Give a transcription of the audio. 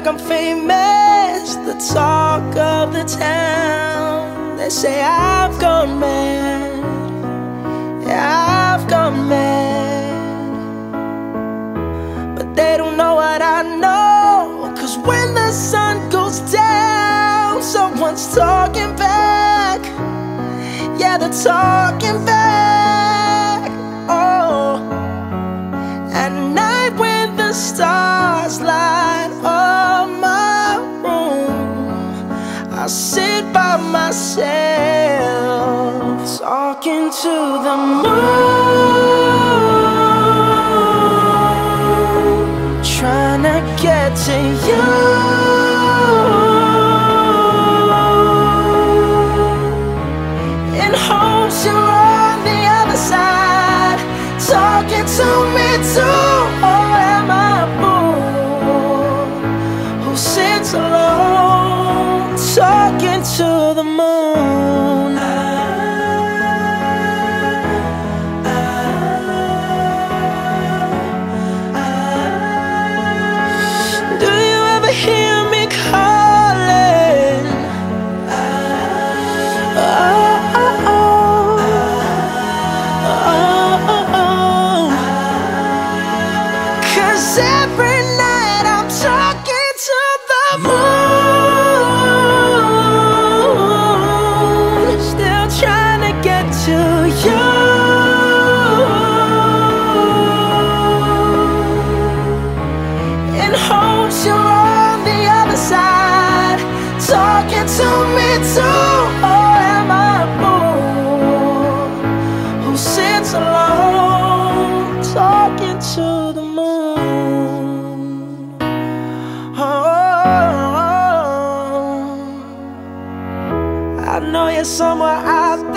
Like I'm famous, the talk of the town. They say I've gone mad. Yeah, I've gone mad. But they don't know what I know. Cause when the sun goes down, someone's talking back. Yeah, they're talking back. Oh. At night when the stars by myself. Talking to the moon, trying to get to you. In hopes you're on the other side, talking to me too. Or am I a fool? Who sits alone, talking to the moon? Do you ever hear me calling? Oh, oh, oh. Oh, oh, oh. Cause every to me too. Or am I a fool who sits alone, talking to the moon? Oh, I know you're somewhere out